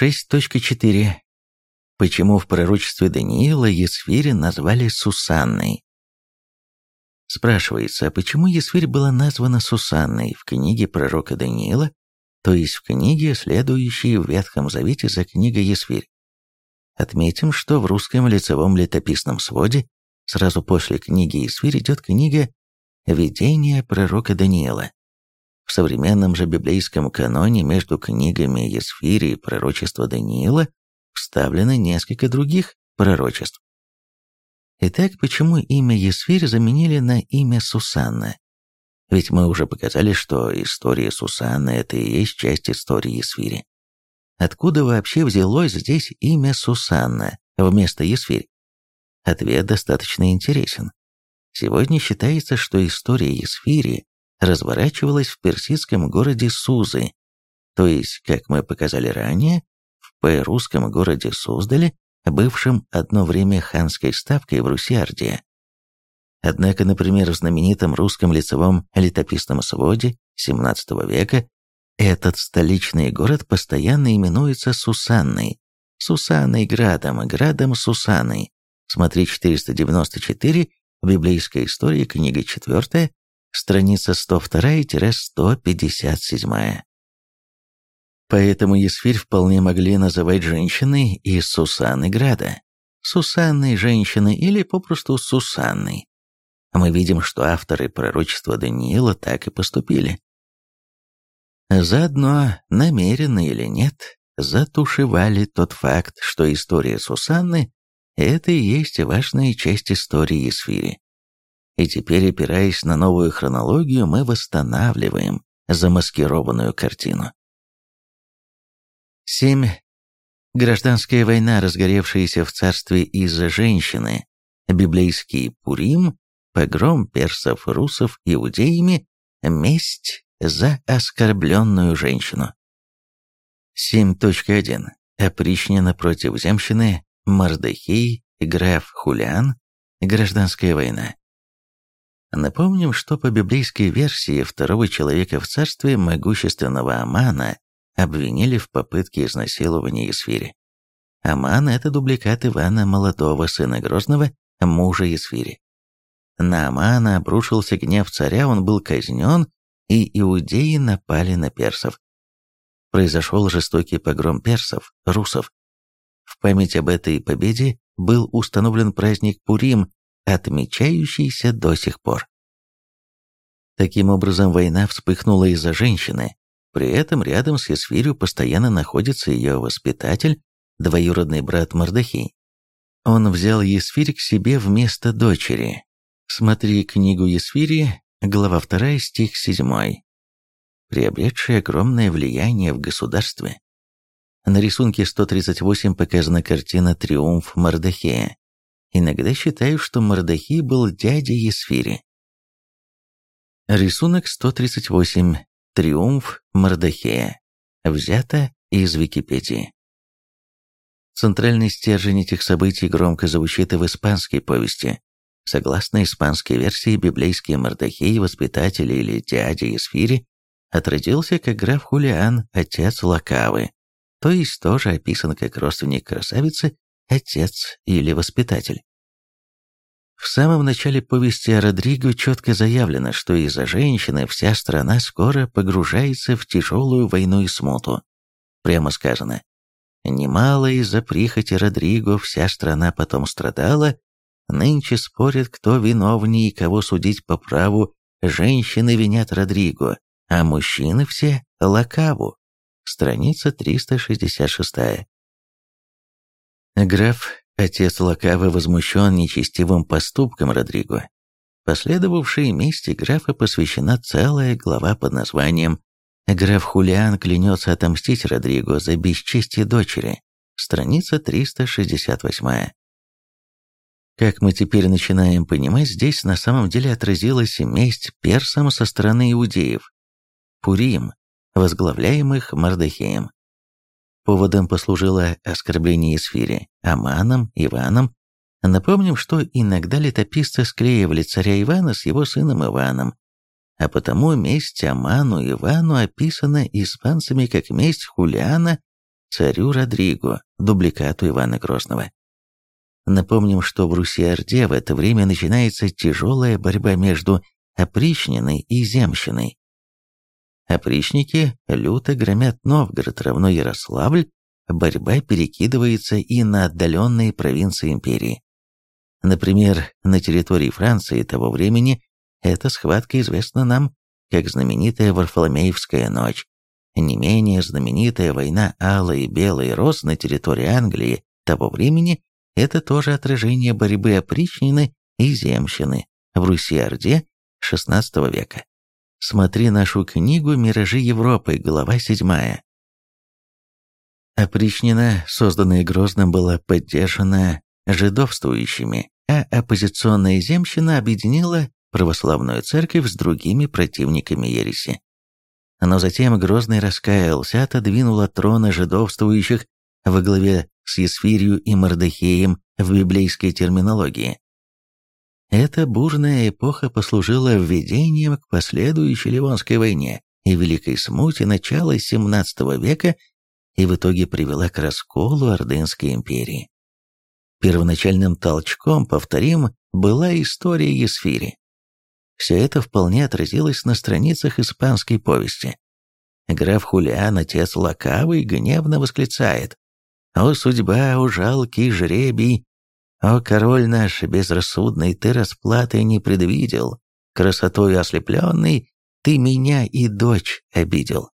6.4. Почему в пророчестве Даниила Есфирь назвали Сусанной? Спрашивается, а почему Есфирь была названа Сусанной в книге пророка Даниила, то есть в книге, следующей в Ветхом Завете за книгой Есфирь? Отметим, что в русском лицевом летописном своде сразу после книги Есфирь идет книга «Видение пророка Даниила». В современном же библейском каноне между книгами Есфири и пророчества Даниила вставлено несколько других пророчеств. Итак, почему имя Есфирь заменили на имя Сусанна? Ведь мы уже показали, что история Сусанны – это и есть часть истории Есфири. Откуда вообще взялось здесь имя Сусанна вместо Есфирь? Ответ достаточно интересен. Сегодня считается, что история Есфири разворачивалась в персидском городе Сузы, то есть, как мы показали ранее, в русском городе Суздале, бывшем одно время ханской ставкой в Руси-Орде. Однако, например, в знаменитом русском лицевом летописном своде XVII века этот столичный город постоянно именуется Сусанной, Сусанной Градом, Градом Сусанной. Смотри 494, библейская история, книга 4, страница 102-157. Поэтому Есфирь вполне могли называть женщиной из Сусанны Града, Сусанной женщины или попросту Сусанной. Мы видим, что авторы пророчества Даниила так и поступили. Заодно, намеренно или нет, затушевали тот факт, что история Сусанны – это и есть важная часть истории Есфири. И теперь, опираясь на новую хронологию, мы восстанавливаем замаскированную картину. 7. Гражданская война, разгоревшаяся в царстве из-за женщины, библейский Пурим, погром персов, русов, иудеями, месть за оскорбленную женщину. 7.1. Опричнина против земщины, Мардахей, граф Хулиан, гражданская война. Напомним, что по библейской версии второго человека в царстве могущественного Амана обвинили в попытке изнасилования Есфири. Аман – это дубликат Ивана Молодого, сына Грозного, мужа Есфири. На Амана обрушился гнев царя, он был казнен, и иудеи напали на персов. Произошел жестокий погром персов, русов. В память об этой победе был установлен праздник Пурим, отмечающийся до сих пор. Таким образом, война вспыхнула из-за женщины, при этом рядом с Есфирью постоянно находится ее воспитатель, двоюродный брат Мордахей. Он взял Есфирь к себе вместо дочери. Смотри книгу Есфири, глава 2, стих 7. Приобретший огромное влияние в государстве. На рисунке 138 показана картина «Триумф Мордахея». Иногда считаю, что Мордахей был дядей Есфири. Рисунок 138. Триумф Мордахея. Взято из Википедии. Центральный стержень этих событий громко звучит и в испанской повести. Согласно испанской версии, библейский Мордахей, воспитатель или дядя Есфири, отродился как граф Хулиан, отец Лакавы, то есть тоже описан как родственник красавицы, отец или воспитатель. В самом начале повести о Родриго четко заявлено, что из-за женщины вся страна скоро погружается в тяжелую войну и смуту. Прямо сказано, немало из-за прихоти Родриго вся страна потом страдала, нынче спорят, кто виновнее и кого судить по праву, женщины винят Родриго, а мужчины все – Лакаву. Страница 366. Граф Отец Лакавы возмущен нечестивым поступком Родриго. Последовавшей мести графа посвящена целая глава под названием «Граф Хулиан клянется отомстить Родриго за бесчестие дочери», страница 368. Как мы теперь начинаем понимать, здесь на самом деле отразилась месть персам со стороны иудеев, Пурим, возглавляемых Мардахеем. Поводом послужило оскорбление Исфири Аманом, Иваном. Напомним, что иногда летописцы склеивали царя Ивана с его сыном Иваном, а потому месть Аману Ивану описана испанцами как месть Хулиана царю Родриго, дубликату Ивана Грозного. Напомним, что в Руси-Орде в это время начинается тяжелая борьба между опричниной и земщиной. Опричники люто громят Новгород, равно Ярославль, борьба перекидывается и на отдаленные провинции империи. Например, на территории Франции того времени эта схватка известна нам как знаменитая Варфоломеевская ночь, не менее знаменитая война Алой и Белой Роз на территории Англии того времени – это тоже отражение борьбы опричнины и земщины в Руси-Орде XVI века. Смотри нашу книгу «Миражи Европы», глава 7. Опричнина, созданная Грозным, была поддержана жидовствующими, а оппозиционная земщина объединила православную церковь с другими противниками ереси. Но затем Грозный раскаялся, отодвинул от трона жидовствующих во главе с Есфирью и Мордехеем в библейской терминологии. Эта бурная эпоха послужила введением к последующей Ливонской войне и Великой Смуте начала XVII века и в итоге привела к расколу Ордынской империи. Первоначальным толчком, повторим, была история Есфири. Все это вполне отразилось на страницах испанской повести. Граф Хулиан, отец лакавый, гневно восклицает «О судьба, о жалкий жребий, о, король наш безрассудный, ты расплаты не предвидел, красотой ослепленный, ты меня и дочь обидел.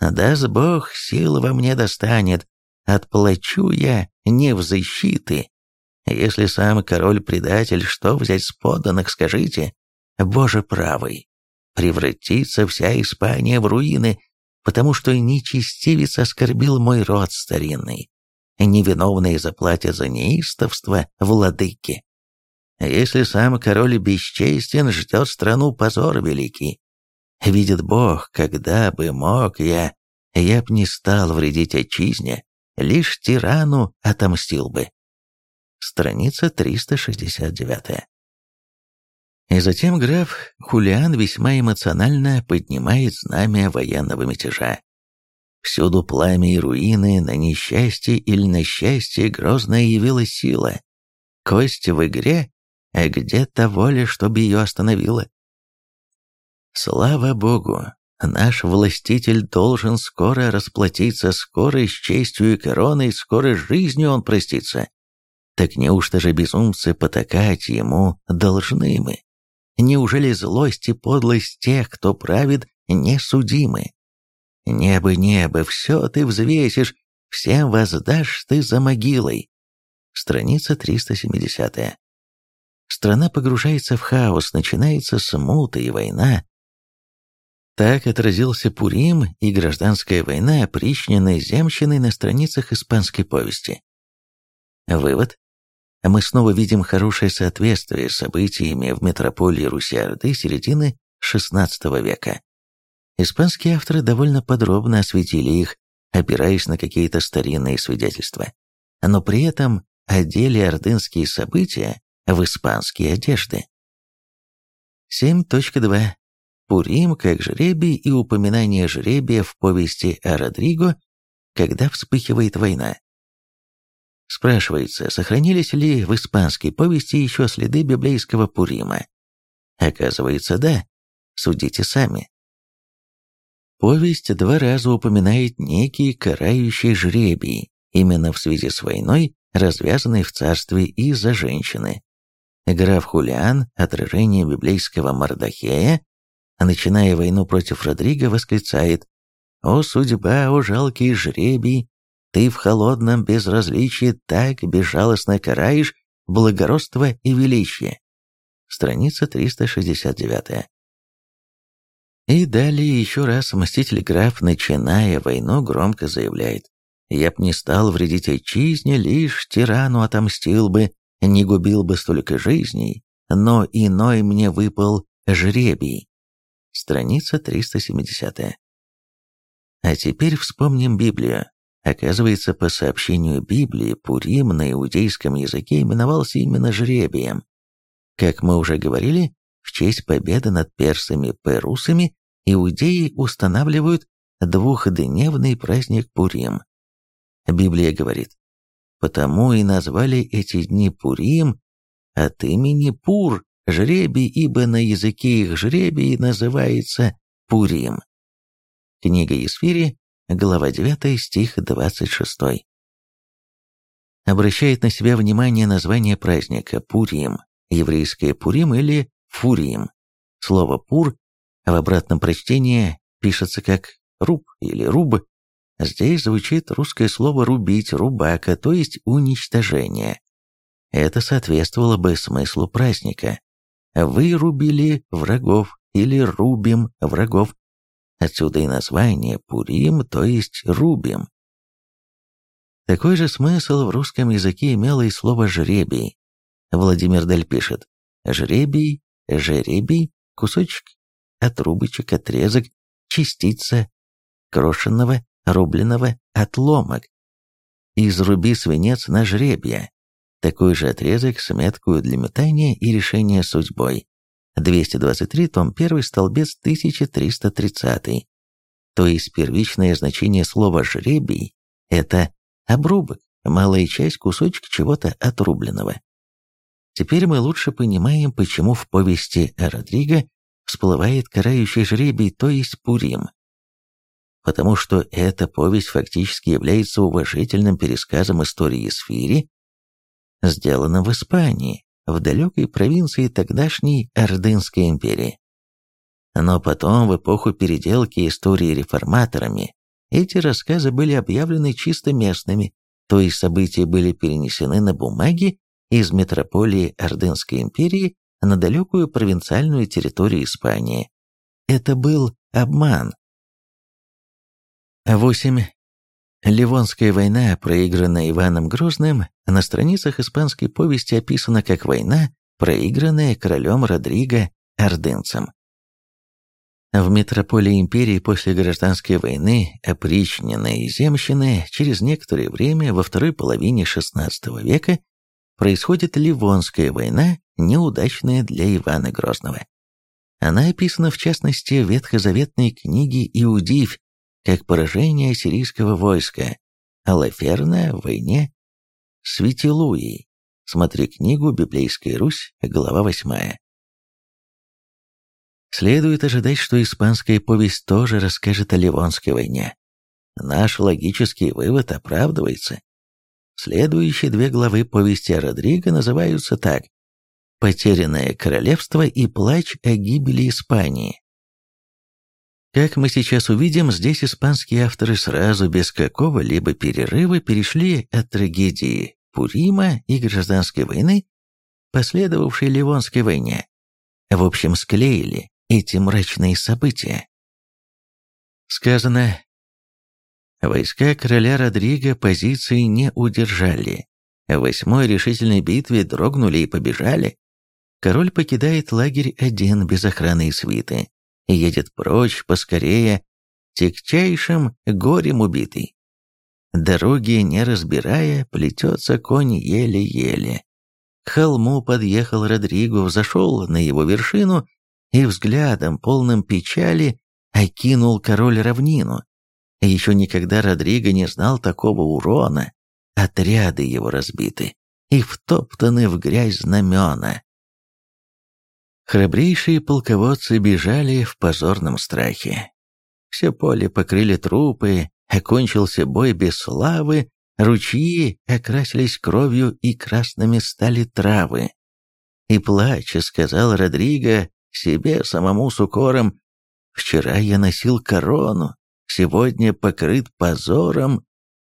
Даст Бог, сила во мне достанет, отплачу я не в защиты. Если сам король-предатель, что взять с подданных, скажите? Боже правый, превратится вся Испания в руины, потому что нечестивец оскорбил мой род старинный невиновные заплатят за неистовство владыки. Если сам король бесчестен, ждет страну позор великий. Видит Бог, когда бы мог я, я б не стал вредить отчизне, лишь тирану отомстил бы. Страница 369. И затем граф Хулиан весьма эмоционально поднимает знамя военного мятежа. Всюду пламя и руины, на несчастье или на счастье грозная явилась сила. Кость в игре, а где-то воля, чтобы ее остановила. Слава Богу, наш властитель должен скоро расплатиться, скоро с честью и короной, скоро с жизнью он простится. Так неужто же безумцы потакать ему должны мы? Неужели злость и подлость тех, кто правит, несудимы? Небо, небо, все ты взвесишь, всем воздашь ты за могилой. Страница 370. Страна погружается в хаос, начинается смута и война. Так отразился Пурим и гражданская война, опричненная земщиной на страницах испанской повести. Вывод. Мы снова видим хорошее соответствие с событиями в метрополии Руси-Орды середины XVI века. Испанские авторы довольно подробно осветили их, опираясь на какие-то старинные свидетельства. Но при этом одели ордынские события в испанские одежды. 7.2. Пурим как жребий и упоминание жребия в повести о Родриго, когда вспыхивает война. Спрашивается, сохранились ли в испанской повести еще следы библейского Пурима? Оказывается, да. Судите сами. Повесть два раза упоминает некий карающий жребий, именно в связи с войной, развязанной в царстве из-за женщины. Граф Хулиан, отражение библейского Мардахея, начиная войну против Родриго, восклицает «О судьба, о жалкий жребий, ты в холодном безразличии так безжалостно караешь благородство и величие». Страница 369. И далее еще раз мститель граф, начиная войну, громко заявляет «Я б не стал вредить отчизне, лишь тирану отомстил бы, не губил бы столько жизней, но иной мне выпал жребий». Страница 370. А теперь вспомним Библию. Оказывается, по сообщению Библии, Пурим на иудейском языке именовался жребием. Как мы уже говорили, в честь победы над персами-перусами иудеи устанавливают двухдневный праздник Пурим. Библия говорит, «Потому и назвали эти дни Пурим от имени Пур, жребий, ибо на языке их жребий называется Пурим». Книга Есфири, глава 9, стих 26. Обращает на себя внимание название праздника Пурим, еврейское Пурим или Фурим. Слово «пур» в обратном прочтении пишется как «руб» или «руб». Здесь звучит русское слово «рубить», «рубака», то есть «уничтожение». Это соответствовало бы смыслу праздника. «Вырубили врагов» или «рубим врагов». Отсюда и название «Пурим», то есть «рубим». Такой же смысл в русском языке имело и слово «жребий». Владимир Даль пишет «жребий», «жеребий», кусочек, отрубочек, отрезок, частица, крошенного, рубленого, отломок. Изруби свинец на жребья. Такой же отрезок с меткую для метания и решения судьбой. 223, том 1, столбец 1330. То есть первичное значение слова «жребий» — это обрубок, малая часть, кусочек чего-то отрубленного. Теперь мы лучше понимаем, почему в повести о Родриго всплывает карающий жребий, то есть Пурим. Потому что эта повесть фактически является уважительным пересказом истории Сфири, сделанным в Испании, в далекой провинции тогдашней Ордынской империи. Но потом, в эпоху переделки истории реформаторами, эти рассказы были объявлены чисто местными, то есть события были перенесены на бумаге из метрополии Ордынской империи на далекую провинциальную территорию Испании. Это был обман. 8. Ливонская война, проигранная Иваном Грозным, на страницах испанской повести описана как война, проигранная королем Родриго ордынцем. В метрополии империи после гражданской войны опричненные земщины через некоторое время во второй половине XVI века происходит Ливонская война, неудачная для Ивана Грозного. Она описана в частности в ветхозаветной книге «Иудив» как поражение ассирийского войска, а Лаферна в войне с Витилуей. Смотри книгу «Библейская Русь», глава 8. Следует ожидать, что испанская повесть тоже расскажет о Ливонской войне. Наш логический вывод оправдывается. Следующие две главы повести Родриго называются так «Потерянное королевство» и «Плач о гибели Испании». Как мы сейчас увидим, здесь испанские авторы сразу без какого-либо перерыва перешли от трагедии Пурима и гражданской войны, последовавшей Ливонской войне. В общем, склеили эти мрачные события. Сказано, Войска короля Родриго позиции не удержали. В восьмой решительной битве дрогнули и побежали. Король покидает лагерь один без охраны и свиты и едет прочь поскорее, тягчайшим горем убитый. Дороги не разбирая, плетется конь еле-еле. К холму подъехал Родриго, взошел на его вершину и взглядом, полным печали, окинул король равнину. Еще никогда Родриго не знал такого урона. Отряды его разбиты и втоптаны в грязь знамена. Храбрейшие полководцы бежали в позорном страхе. Все поле покрыли трупы, окончился бой без славы, ручьи окрасились кровью и красными стали травы. И плача сказал Родриго себе самому с укором, «Вчера я носил корону, сегодня покрыт позором,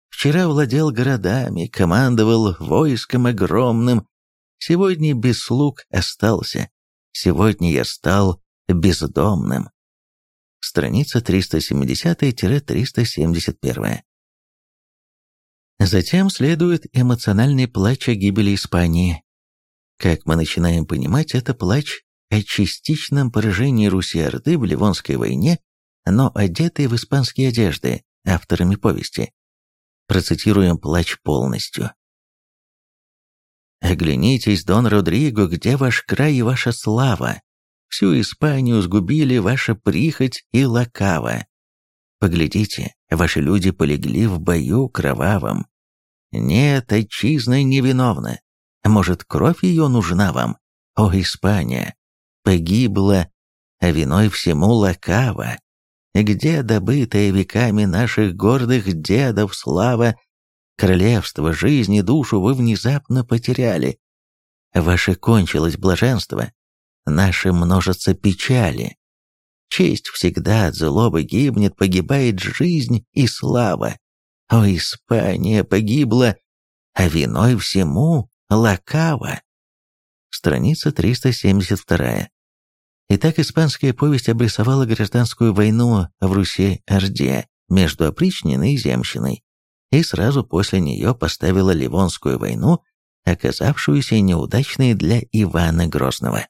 вчера владел городами, командовал войском огромным, сегодня без слуг остался, сегодня я стал бездомным. Страница 370-371. Затем следует эмоциональный плач о гибели Испании. Как мы начинаем понимать, это плач о частичном поражении Руси-Орды в Ливонской войне но одетые в испанские одежды, авторами повести. Процитируем плач полностью. «Оглянитесь, Дон Родриго, где ваш край и ваша слава? Всю Испанию сгубили ваша прихоть и лакава. Поглядите, ваши люди полегли в бою кровавом. Нет, отчизна невиновна. Может, кровь ее нужна вам? О, Испания! Погибла, а виной всему лакава. Где добытая веками наших гордых дедов слава? Королевство, жизнь и душу вы внезапно потеряли. Ваше кончилось блаженство, наше множится печали. Честь всегда от злобы гибнет, погибает жизнь и слава. О, Испания погибла, а виной всему лакава. Страница 372. Итак, испанская повесть обрисовала гражданскую войну в Руси-Орде между опричниной и земщиной, и сразу после нее поставила Ливонскую войну, оказавшуюся неудачной для Ивана Грозного.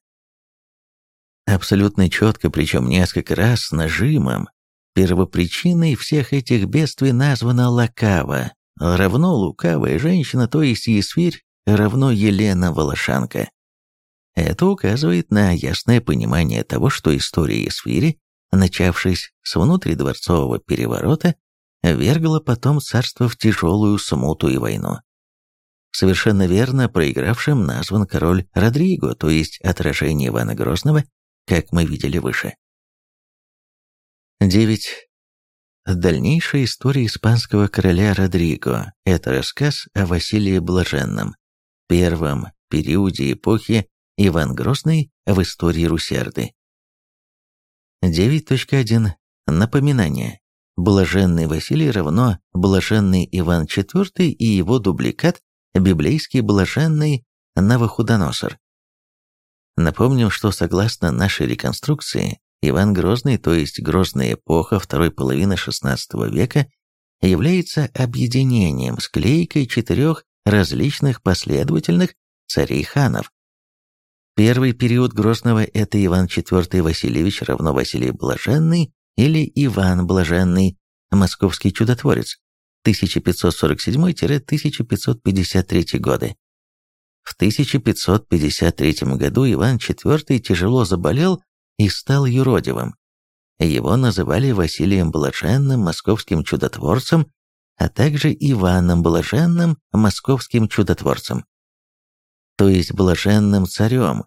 Абсолютно четко, причем несколько раз с нажимом, первопричиной всех этих бедствий названа Лакава, равно лукавая женщина, то есть Есфирь, равно Елена Волошанка. Это указывает на ясное понимание того, что история Есфири, начавшись с внутридворцового переворота, вергла потом царство в тяжелую смуту и войну. Совершенно верно проигравшим назван король Родриго, то есть отражение Ивана Грозного, как мы видели выше. 9. Дальнейшая история испанского короля Родриго – это рассказ о Василии Блаженном, первом периоде эпохи Иван Грозный в истории Русерды. 9.1. Напоминание. Блаженный Василий равно Блаженный Иван IV и его дубликат библейский Блаженный Навуходоносор. Напомним, что согласно нашей реконструкции, Иван Грозный, то есть Грозная эпоха второй половины XVI века, является объединением, склейкой четырех различных последовательных царей-ханов, Первый период Грозного – это Иван IV Васильевич равно Василий Блаженный или Иван Блаженный, московский чудотворец, 1547-1553 годы. В 1553 году Иван IV тяжело заболел и стал юродивым. Его называли Василием Блаженным, московским чудотворцем, а также Иваном Блаженным, московским чудотворцем то есть блаженным царем,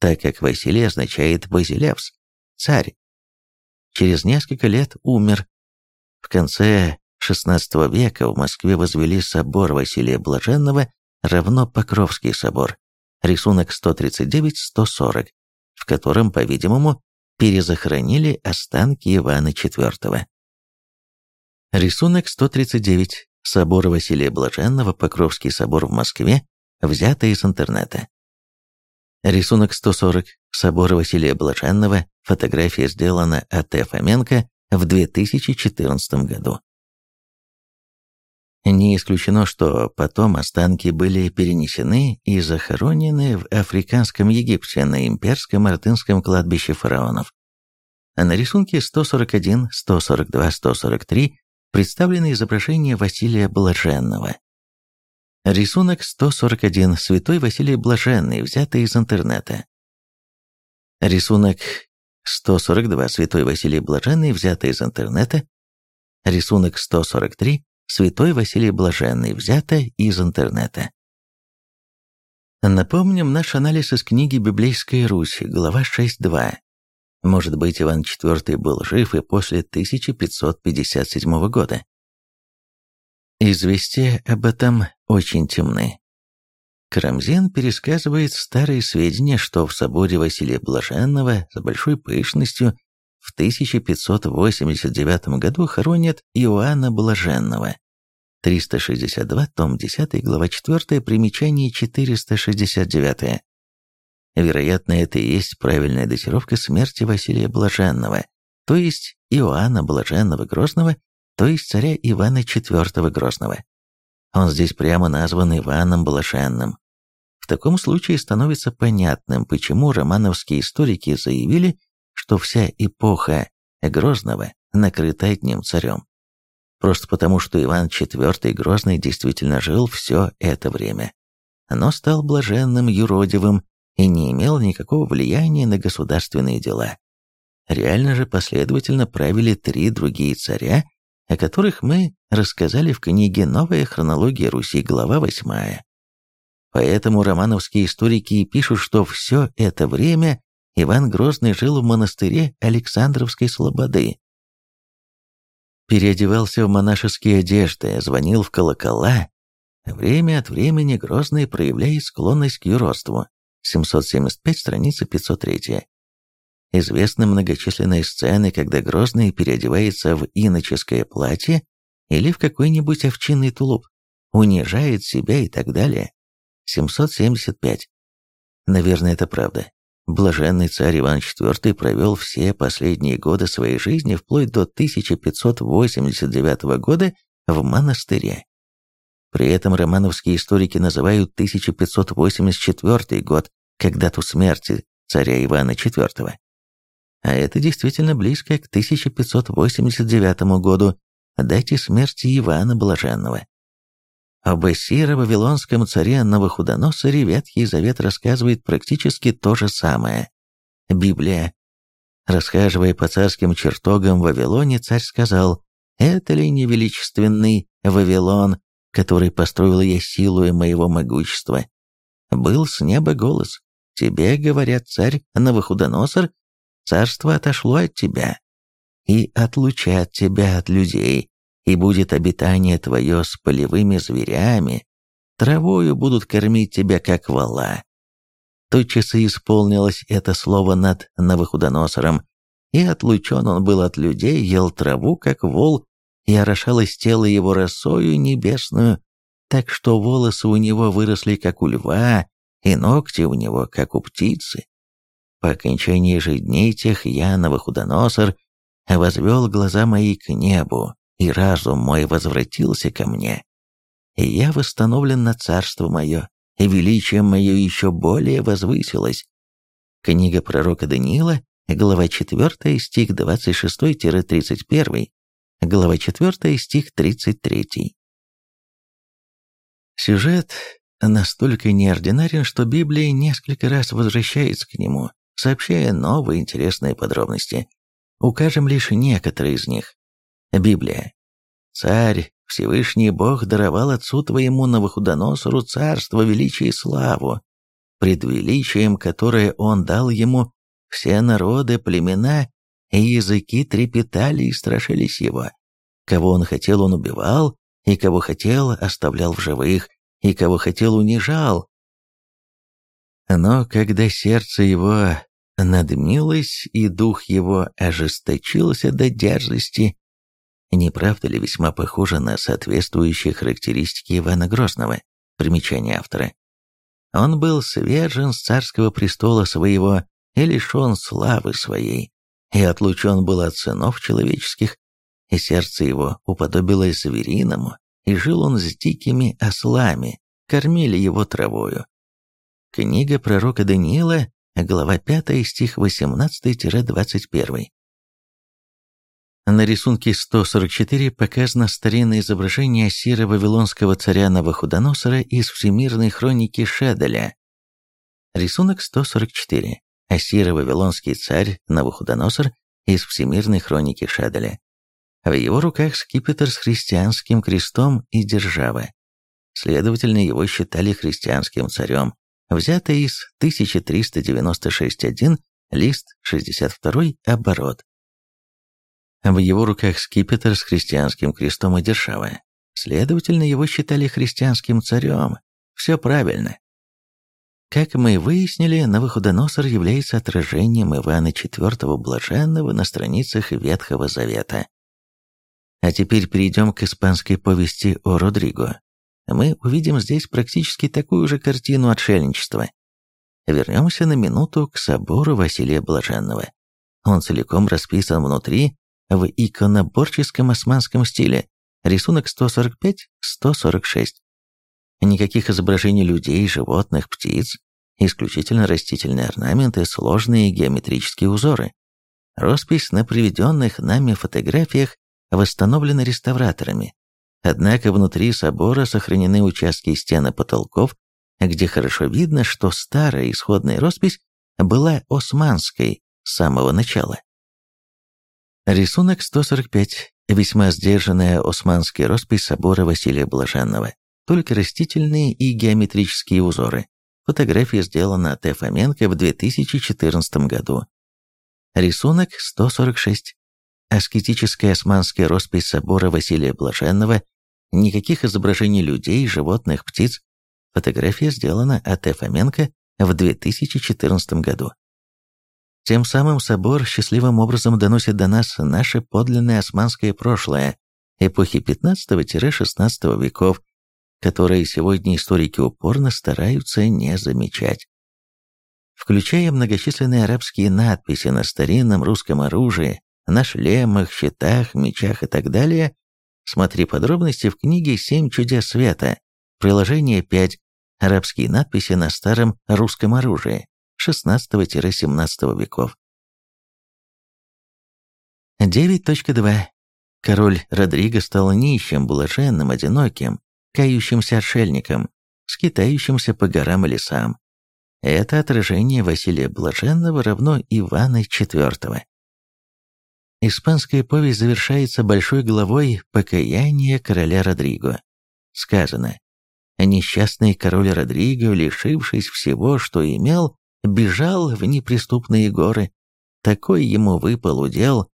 так как Василий означает Базилевс, царь. Через несколько лет умер. В конце XVI века в Москве возвели собор Василия Блаженного, равно Покровский собор, рисунок 139-140, в котором, по-видимому, перезахоронили останки Ивана IV. Рисунок 139. Собор Василия Блаженного, Покровский собор в Москве, взято из интернета. Рисунок 140. Собор Василия Блаженного. Фотография сделана А.Т. Фоменко в 2014 году. Не исключено, что потом останки были перенесены и захоронены в Африканском Египте на имперском Артынском кладбище фараонов. А на рисунке 141, 142, 143 представлены изображения Василия Блаженного. Рисунок 141. Святой Василий Блаженный, взятый из интернета. Рисунок 142. Святой Василий Блаженный, взятый из интернета. Рисунок 143. Святой Василий Блаженный, взятый из интернета. Напомним наш анализ из книги «Библейская Русь», глава 6.2. Может быть, Иван IV был жив и после 1557 года. Известия об этом очень темны. Карамзин пересказывает старые сведения, что в соборе Василия Блаженного с большой пышностью в 1589 году хоронят Иоанна Блаженного. 362, том 10, глава 4, примечание 469. Вероятно, это и есть правильная датировка смерти Василия Блаженного, то есть Иоанна Блаженного Грозного то есть царя Ивана IV Грозного. Он здесь прямо назван Иваном Блаженным. В таком случае становится понятным, почему романовские историки заявили, что вся эпоха Грозного накрыта одним царем. Просто потому, что Иван IV Грозный действительно жил все это время, но стал блаженным юродивым и не имел никакого влияния на государственные дела. Реально же последовательно правили три другие царя, о которых мы рассказали в книге «Новая хронология Руси», глава 8. Поэтому романовские историки пишут, что все это время Иван Грозный жил в монастыре Александровской Слободы. Переодевался в монашеские одежды, звонил в колокола. Время от времени Грозный проявляет склонность к юродству. 775, страница 503. Известны многочисленные сцены, когда Грозный переодевается в иноческое платье или в какой-нибудь овчинный тулуп, унижает себя и так далее. 775. Наверное, это правда. Блаженный царь Иван IV провел все последние годы своей жизни вплоть до 1589 года в монастыре. При этом романовские историки называют 1584 год как дату смерти царя Ивана IV а это действительно близко к 1589 году, дате смерти Ивана Блаженного. Об Ассиро-Вавилонском царе Новохудоносоре Ветхий Завет рассказывает практически то же самое. Библия. Расхаживая по царским чертогам в Вавилоне, царь сказал, «Это ли не величественный Вавилон, который построил я силою моего могущества?» Был с неба голос, «Тебе, говорят царь Новохудоносор, Царство отошло от тебя, и отлучат тебя от людей, и будет обитание твое с полевыми зверями, травою будут кормить тебя, как вала». Тотчас и исполнилось это слово над Новохудоносором, и отлучен он был от людей, ел траву, как вол, и орошалось тело его росою небесную, так что волосы у него выросли, как у льва, и ногти у него, как у птицы. По окончании же дней тех я, Новохудоносор, возвел глаза мои к небу, и разум мой возвратился ко мне. И я восстановлен на царство мое, и величие мое еще более возвысилось. Книга пророка Даниила, глава 4, стих 26-31, глава 4, стих 33. Сюжет настолько неординарен, что Библия несколько раз возвращается к нему, сообщая новые интересные подробности. Укажем лишь некоторые из них. Библия. Царь, Всевышний Бог даровал отцу твоему Новохудоносору царство, величие и славу, пред величием, которое он дал ему, все народы, племена и языки трепетали и страшились его. Кого он хотел, он убивал, и кого хотел, оставлял в живых, и кого хотел, унижал. Но когда сердце его надмилось, и дух его ожесточился до дерзости. Не правда ли весьма похоже на соответствующие характеристики Ивана Грозного? Примечание автора. Он был свержен с царского престола своего и лишен славы своей, и отлучен был от сынов человеческих, и сердце его уподобилось звериному, и жил он с дикими ослами, кормили его травою. Книга пророка Даниила, глава 5, стих 18-21. На рисунке 144 показано старинное изображение Асира Вавилонского царя Навуходоносора из Всемирной хроники Шеделя. Рисунок 144. Асира Вавилонский царь Навуходоносор из Всемирной хроники Шеделя. В его руках скипетр с христианским крестом и держава. Следовательно, его считали христианским царем, взято из 1396.1, лист 62, оборот. В его руках скипетр с христианским крестом и держава. Следовательно, его считали христианским царем. Все правильно. Как мы выяснили, Навуходоносор является отражением Ивана IV Блаженного на страницах Ветхого Завета. А теперь перейдем к испанской повести о Родриго мы увидим здесь практически такую же картину отшельничества. Вернемся на минуту к собору Василия Блаженного. Он целиком расписан внутри в иконоборческом османском стиле, рисунок 145-146. Никаких изображений людей, животных, птиц, исключительно растительные орнаменты, сложные геометрические узоры. Роспись на приведенных нами фотографиях восстановлена реставраторами, Однако внутри собора сохранены участки стен и потолков, где хорошо видно, что старая исходная роспись была османской с самого начала. Рисунок 145. Весьма сдержанная османская роспись собора Василия Блаженного. Только растительные и геометрические узоры. Фотография сделана Т. Фоменко в 2014 году. Рисунок 146. Аскетическая османская роспись собора Василия Блаженного. Никаких изображений людей, животных, птиц. Фотография сделана А.Т. Фоменко в 2014 году. Тем самым собор счастливым образом доносит до нас наше подлинное османское прошлое, эпохи 15-16 веков, которые сегодня историки упорно стараются не замечать. Включая многочисленные арабские надписи на старинном русском оружии, на шлемах, щитах, мечах и так далее, смотри подробности в книге «Семь чудес света», приложение 5, арабские надписи на старом русском оружии. XVI-XVII веков. 9.2. Король Родриго стал нищим, блаженным, одиноким, кающимся отшельником, скитающимся по горам и лесам. Это отражение Василия Блаженного равно Ивана IV. Испанская повесть завершается большой главой «Покаяние короля Родриго». Сказано, несчастный король Родриго, лишившись всего, что имел, бежал в неприступные горы. Такой ему выпал удел.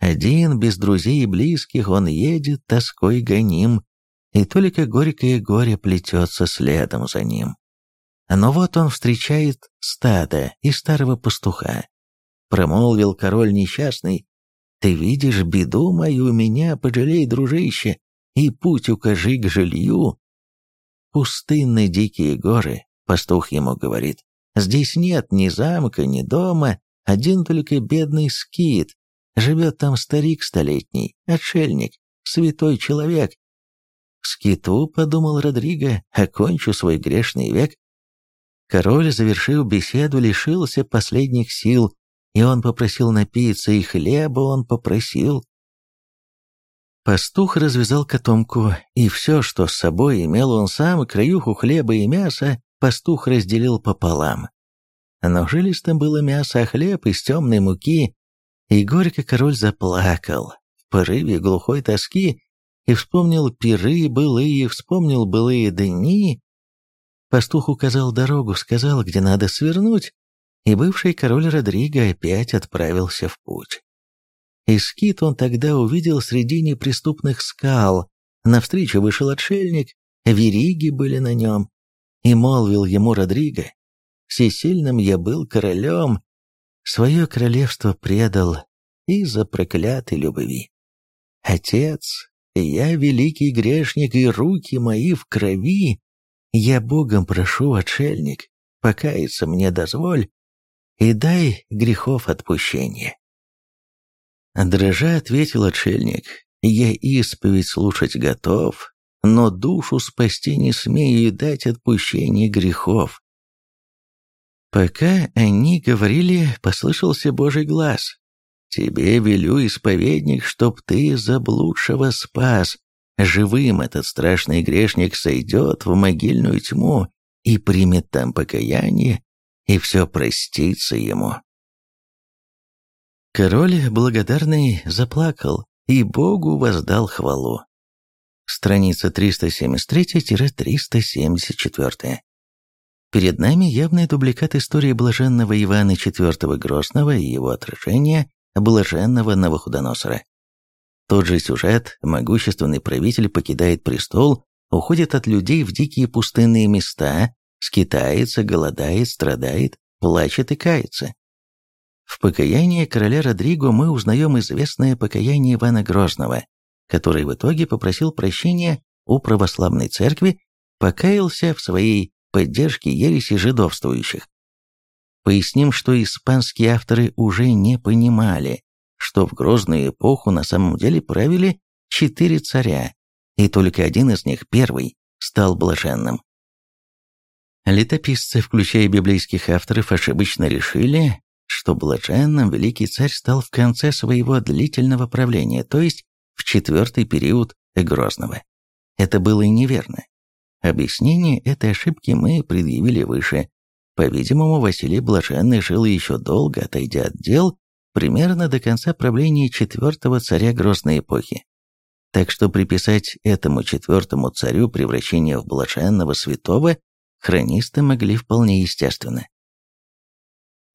Один, без друзей и близких, он едет тоской гоним, и только горькое горе плетется следом за ним. Но вот он встречает стадо и старого пастуха. Промолвил король несчастный, «Ты видишь беду мою, меня пожалей, дружище, и путь укажи к жилью». Пустынные дикие горы, пастух ему говорит, Здесь нет ни замка, ни дома, один только бедный скит. Живет там старик столетний, отшельник, святой человек. В скиту, подумал Родриго, окончу свой грешный век. Король, завершив беседу, лишился последних сил, и он попросил напиться, и хлеба он попросил. Пастух развязал котомку, и все, что с собой имел он сам, краюху хлеба и мяса, пастух разделил пополам. Но жилистым было мясо, а хлеб из темной муки, и горько король заплакал в порыве глухой тоски и вспомнил пиры былые, вспомнил былые дни. Пастух указал дорогу, сказал, где надо свернуть, и бывший король Родриго опять отправился в путь. И скит он тогда увидел среди неприступных скал, навстречу вышел отшельник, вериги были на нем, и молвил ему Родриго, «Всесильным я был королем, свое королевство предал из-за проклятой любви. Отец, я великий грешник, и руки мои в крови, я Богом прошу, отшельник, покаяться мне дозволь, и дай грехов отпущения». Дрожа ответил отшельник, «Я исповедь слушать готов, но душу спасти не смею и дать отпущение грехов. Пока они говорили, послышался Божий глаз. «Тебе велю, исповедник, чтоб ты заблудшего спас. Живым этот страшный грешник сойдет в могильную тьму и примет там покаяние, и все простится ему». Король, благодарный, заплакал и Богу воздал хвалу. Страница 373-374. Перед нами явный дубликат истории блаженного Ивана IV Грозного и его отражения блаженного Навуходоносора. Тот же сюжет, могущественный правитель покидает престол, уходит от людей в дикие пустынные места, скитается, голодает, страдает, плачет и кается. В покаянии короля Родриго мы узнаем известное покаяние Ивана Грозного, который в итоге попросил прощения у православной церкви, покаялся в своей поддержке ереси жидовствующих. Поясним, что испанские авторы уже не понимали, что в грозную эпоху на самом деле правили четыре царя, и только один из них, первый, стал блаженным. Летописцы, включая библейских авторов, ошибочно решили, что блаженным великий царь стал в конце своего длительного правления, то есть в четвертый период Грозного. Это было и неверно. Объяснение этой ошибки мы предъявили выше. По-видимому, Василий Блаженный жил еще долго, отойдя от дел, примерно до конца правления четвертого царя Грозной эпохи. Так что приписать этому четвертому царю превращение в блаженного святого хронисты могли вполне естественно.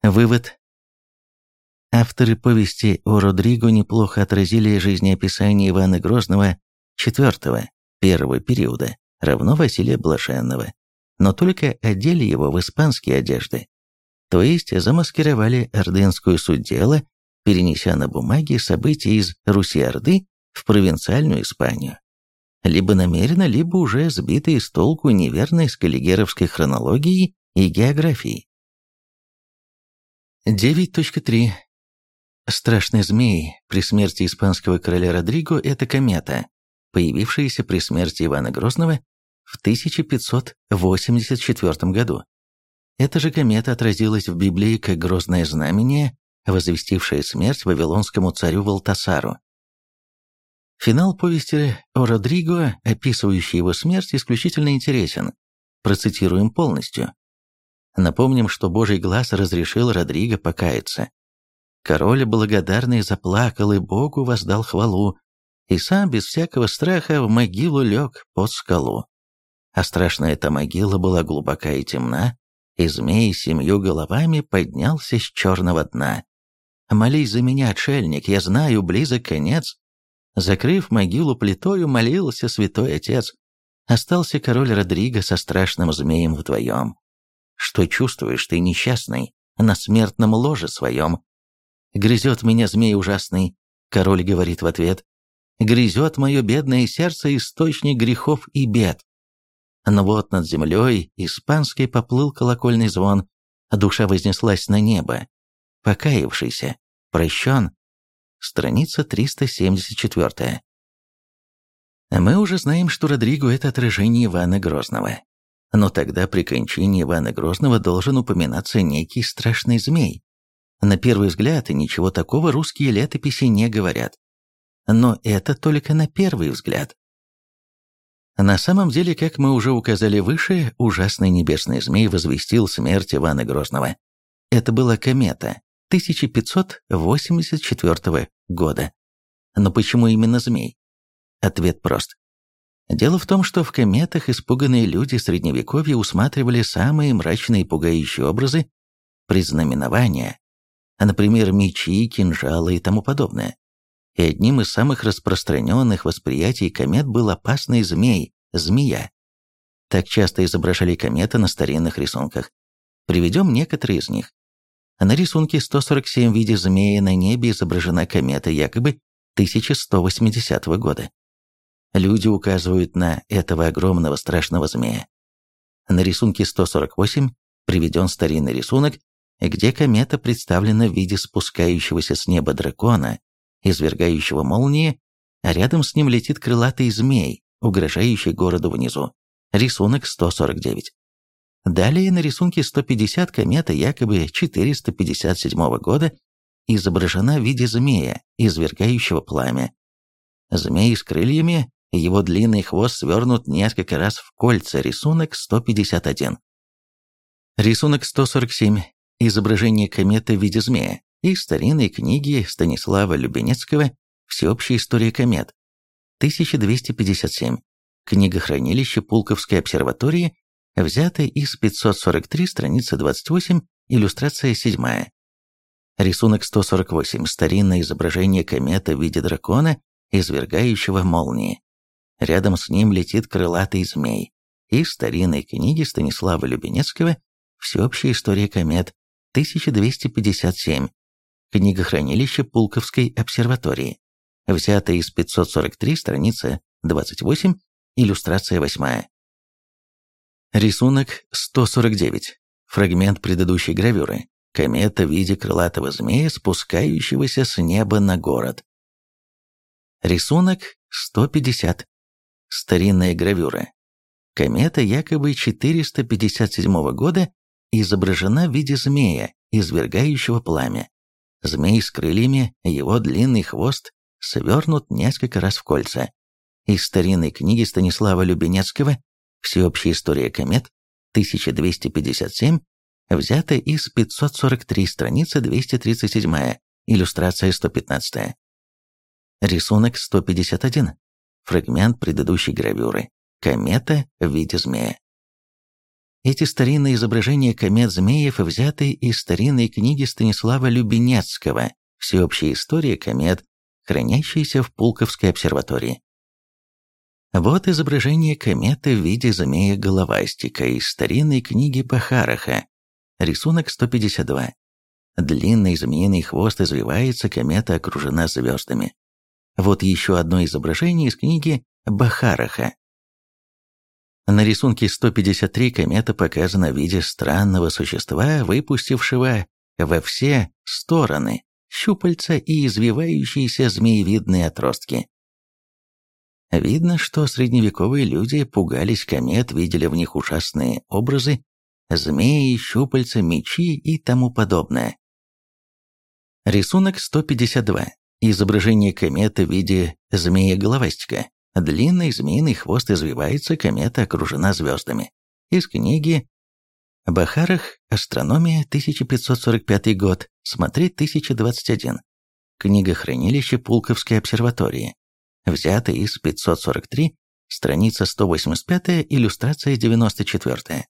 Вывод. Авторы повести о Родриго неплохо отразили жизнеописание Ивана Грозного IV, первого периода, равно Василия Блаженного, но только одели его в испанские одежды, то есть замаскировали ордынскую суть дела, перенеся на бумаге события из Руси-Орды в провинциальную Испанию. Либо намеренно, либо уже сбитые с толку неверной скаллигеровской хронологией и географией. 9.3. Страшный змей при смерти испанского короля Родриго – это комета, появившаяся при смерти Ивана Грозного в 1584 году. Эта же комета отразилась в Библии как грозное знамение, возвестившее смерть вавилонскому царю Валтасару. Финал повести о Родриго, описывающий его смерть, исключительно интересен. Процитируем полностью. Напомним, что Божий глаз разрешил Родриго покаяться. Король благодарный заплакал и Богу воздал хвалу, и сам без всякого страха в могилу лег под скалу а страшная эта могила была глубока и темна, и змей семью головами поднялся с черного дна. «Молись за меня, отшельник, я знаю, близок конец». Закрыв могилу плитою, молился святой отец. Остался король Родриго со страшным змеем вдвоем. «Что чувствуешь ты, несчастный, на смертном ложе своем?» «Грызет меня змей ужасный», — король говорит в ответ. «Грызет мое бедное сердце источник грехов и бед». Но вот над землей испанской поплыл колокольный звон, а душа вознеслась на небо. Покаявшийся, прощен. Страница 374. Мы уже знаем, что Родриго – это отражение Ивана Грозного. Но тогда при кончине Ивана Грозного должен упоминаться некий страшный змей. На первый взгляд ничего такого русские летописи не говорят. Но это только на первый взгляд. На самом деле, как мы уже указали выше, ужасный небесный змей возвестил смерть Ивана Грозного. Это была комета 1584 года. Но почему именно змей? Ответ прост. Дело в том, что в кометах испуганные люди Средневековья усматривали самые мрачные и пугающие образы, предзнаменования, а, например, мечи, кинжалы и тому подобное и одним из самых распространенных восприятий комет был опасный змей, змея. Так часто изображали кометы на старинных рисунках. Приведем некоторые из них. На рисунке 147 в виде змеи на небе изображена комета якобы 1180 года. Люди указывают на этого огромного страшного змея. На рисунке 148 приведен старинный рисунок, где комета представлена в виде спускающегося с неба дракона извергающего молнии, а рядом с ним летит крылатый змей, угрожающий городу внизу. Рисунок 149. Далее на рисунке 150 комета якобы 457 года изображена в виде змея, извергающего пламя. Змей с крыльями, его длинный хвост свернут несколько раз в кольца, рисунок 151. Рисунок 147. Изображение кометы в виде змея и старинной книги Станислава Любенецкого «Всеобщая история комет», 1257, книгохранилище Пулковской обсерватории, взято из 543, страница 28, иллюстрация 7. Рисунок 148, старинное изображение кометы в виде дракона, извергающего молнии. Рядом с ним летит крылатый змей. Из старинной книги Станислава Любенецкого «Всеобщая история комет», 1257, книгохранилище Пулковской обсерватории. Взято из 543, страница 28, иллюстрация 8. Рисунок 149. Фрагмент предыдущей гравюры. Комета в виде крылатого змея, спускающегося с неба на город. Рисунок 150. Старинная гравюра. Комета якобы 457 года изображена в виде змея, извергающего пламя. Змей с крыльями, его длинный хвост свернут несколько раз в кольца. Из старинной книги Станислава Любенецкого «Всеобщая история комет» 1257 взято из 543 страница 237 иллюстрация 115. Рисунок 151. Фрагмент предыдущей гравюры. Комета в виде змея. Эти старинные изображения комет-змеев взяты из старинной книги Станислава Любенецкого «Всеобщая история комет», хранящейся в Пулковской обсерватории. Вот изображение кометы в виде змея-головастика из старинной книги Бахараха, рисунок 152. Длинный змеиный хвост извивается, комета окружена звездами. Вот еще одно изображение из книги Бахараха. На рисунке 153 комета показана в виде странного существа, выпустившего во все стороны щупальца и извивающиеся змеевидные отростки. Видно, что средневековые люди пугались комет, видели в них ужасные образы, змеи, щупальца, мечи и тому подобное. Рисунок 152. Изображение кометы в виде змея-головастика. Длинный змеиный хвост извивается, комета окружена звездами. Из книги Бахарах «Астрономия, 1545 год», смотри 1021. Книга хранилища Пулковской обсерватории. Взята из 543, страница 185, иллюстрация 94.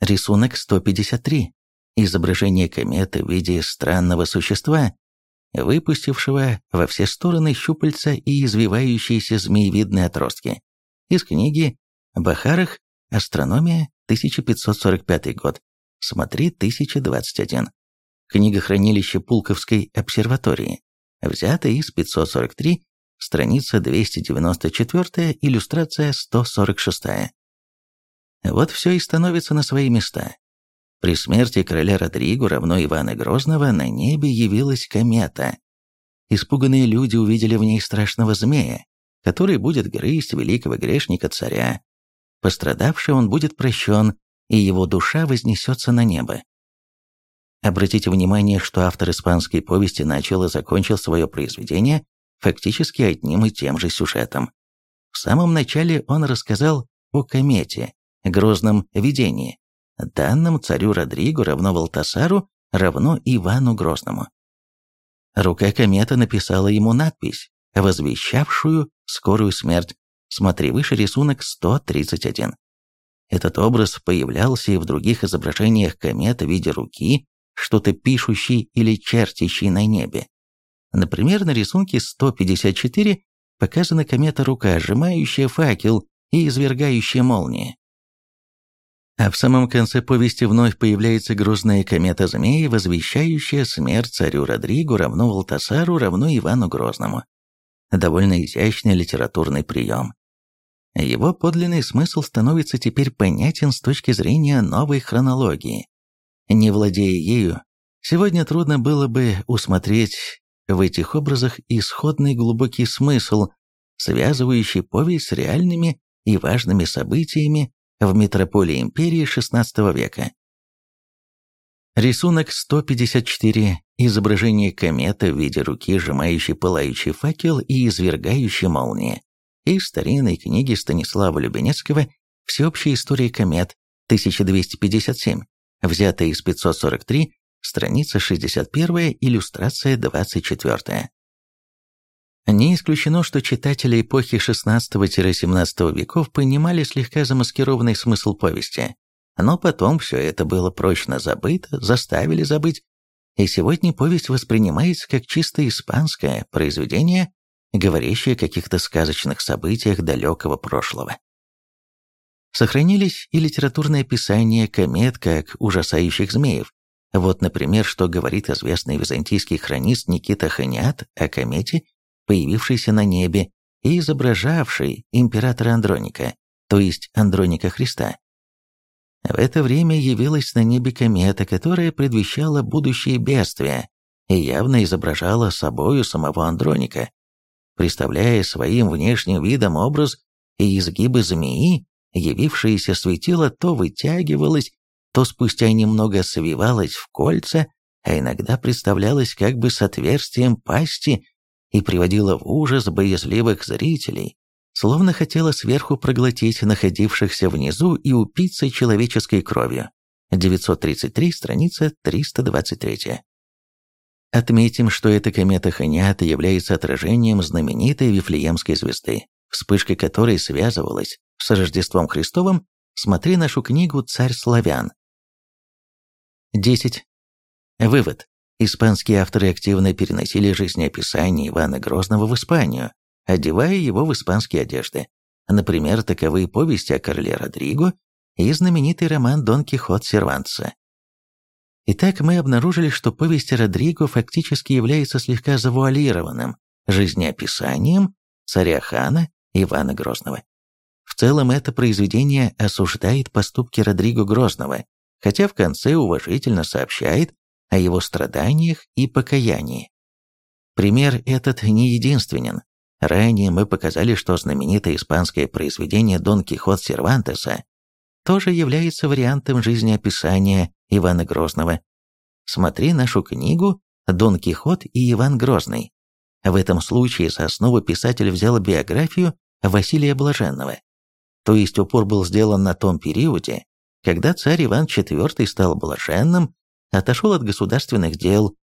Рисунок 153. Изображение кометы в виде странного существа, выпустившего во все стороны щупальца и извивающиеся змеевидные отростки. Из книги «Бахарах. Астрономия. 1545 год». Смотри 1021. Книга хранилища Пулковской обсерватории. Взята из 543, страница 294, иллюстрация 146. Вот все и становится на свои места. При смерти короля Родриго, равно Ивана Грозного, на небе явилась комета. Испуганные люди увидели в ней страшного змея, который будет грызть великого грешника царя. Пострадавший он будет прощен, и его душа вознесется на небо. Обратите внимание, что автор испанской повести начал и закончил свое произведение фактически одним и тем же сюжетом. В самом начале он рассказал о комете, грозном видении, данным царю Родриго равно Валтасару равно Ивану Грозному. Рука комета написала ему надпись, возвещавшую скорую смерть. Смотри выше рисунок 131. Этот образ появлялся и в других изображениях кометы в виде руки, что-то пишущей или чертящей на небе. Например, на рисунке 154 показана комета-рука, сжимающая факел и извергающая молнии. А в самом конце повести вновь появляется грозная комета змеи, возвещающая смерть царю Родриго равно Валтасару равно Ивану Грозному. Довольно изящный литературный прием. Его подлинный смысл становится теперь понятен с точки зрения новой хронологии. Не владея ею, сегодня трудно было бы усмотреть в этих образах исходный глубокий смысл, связывающий повесть с реальными и важными событиями в метрополии империи XVI века. Рисунок 154. Изображение кометы в виде руки, сжимающей пылающий факел и извергающей молнии. Из старинной книги Станислава Любенецкого «Всеобщая история комет», 1257, взятая из 543, страница 61, иллюстрация 24. Не исключено, что читатели эпохи XVI-XVII веков понимали слегка замаскированный смысл повести, но потом все это было прочно забыто, заставили забыть, и сегодня повесть воспринимается как чисто испанское произведение, говорящее о каких-то сказочных событиях далекого прошлого. Сохранились и литературные описания комет как ужасающих змеев. Вот, например, что говорит известный византийский хронист Никита Ханиат о комете, появившийся на небе и изображавший императора Андроника, то есть Андроника Христа. В это время явилась на небе комета, которая предвещала будущее бедствия и явно изображала собою самого Андроника, представляя своим внешним видом образ и изгибы змеи, явившееся светило то вытягивалось, то спустя немного свивалось в кольца, а иногда представлялось как бы с отверстием пасти и приводила в ужас боязливых зрителей, словно хотела сверху проглотить находившихся внизу и упиться человеческой кровью. 933, страница 323. Отметим, что эта комета Ханята является отражением знаменитой Вифлеемской звезды, вспышка которой связывалась с Рождеством Христовым, смотри нашу книгу «Царь славян». 10. Вывод. Испанские авторы активно переносили жизнеописание Ивана Грозного в Испанию, одевая его в испанские одежды. Например, таковы повести о короле Родриго и знаменитый роман «Дон Кихот Сервантса». Итак, мы обнаружили, что повесть Родриго фактически является слегка завуалированным жизнеописанием царя-хана Ивана Грозного. В целом это произведение осуждает поступки Родриго Грозного, хотя в конце уважительно сообщает о его страданиях и покаянии. Пример этот не единственен. Ранее мы показали, что знаменитое испанское произведение «Дон Кихот Сервантеса» тоже является вариантом жизнеописания Ивана Грозного. Смотри нашу книгу «Дон Кихот и Иван Грозный». В этом случае за основу писатель взял биографию Василия Блаженного. То есть упор был сделан на том периоде, когда царь Иван IV стал блаженным, отошел от государственных дел.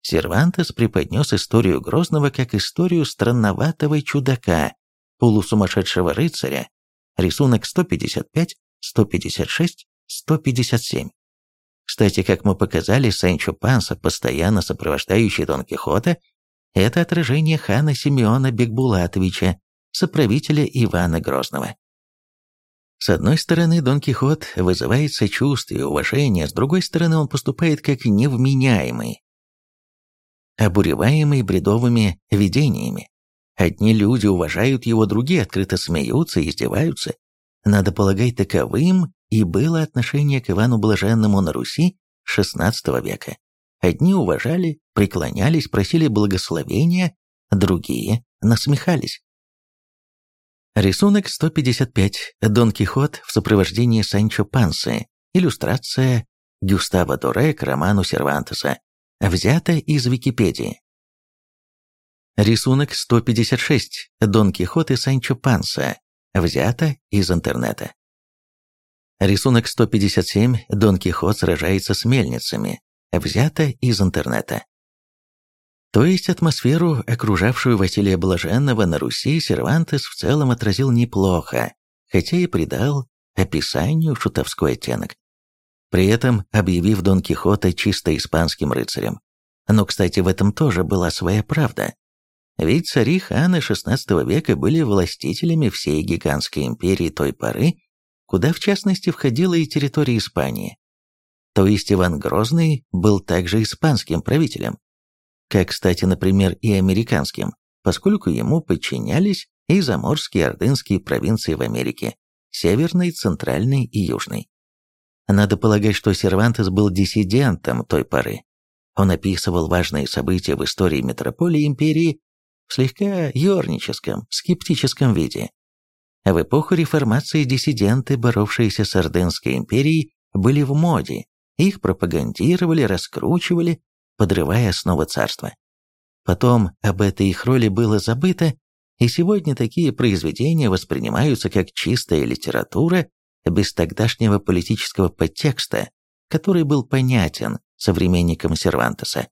Сервантес преподнес историю Грозного как историю странноватого чудака, полусумасшедшего рыцаря, рисунок 155, 156, 157. Кстати, как мы показали, Санчо Панса, постоянно сопровождающий Дон Кихота, это отражение хана Симеона Бекбулатовича, соправителя Ивана Грозного. С одной стороны, Дон Кихот вызывает сочувствие, уважение, с другой стороны, он поступает как невменяемый, обуреваемый бредовыми видениями. Одни люди уважают его, другие открыто смеются и издеваются. Надо полагать, таковым и было отношение к Ивану Блаженному на Руси XVI века. Одни уважали, преклонялись, просили благословения, другие насмехались. Рисунок 155. Дон Кихот в сопровождении Санчо Пансы. Иллюстрация Гюстава Доре к роману Сервантеса. Взято из Википедии. Рисунок 156. Дон Кихот и Санчо Панса. Взято из интернета. Рисунок 157. Дон Кихот сражается с мельницами. Взято из интернета. То есть атмосферу, окружавшую Василия Блаженного на Руси, Сервантес в целом отразил неплохо, хотя и придал описанию шутовской оттенок. При этом объявив Дон Кихота чисто испанским рыцарем. Но, кстати, в этом тоже была своя правда. Ведь цари ханы XVI века были властителями всей гигантской империи той поры, куда в частности входила и территория Испании. То есть Иван Грозный был также испанским правителем, как, кстати, например, и американским, поскольку ему подчинялись и заморские ордынские провинции в Америке, северной, центральной и южной. Надо полагать, что Сервантес был диссидентом той поры. Он описывал важные события в истории метрополии империи в слегка юрническом, скептическом виде, в эпоху реформации диссиденты, боровшиеся с Ордынской империей, были в моде, их пропагандировали, раскручивали, подрывая основы царства. Потом об этой их роли было забыто, и сегодня такие произведения воспринимаются как чистая литература без тогдашнего политического подтекста, который был понятен современникам Сервантеса.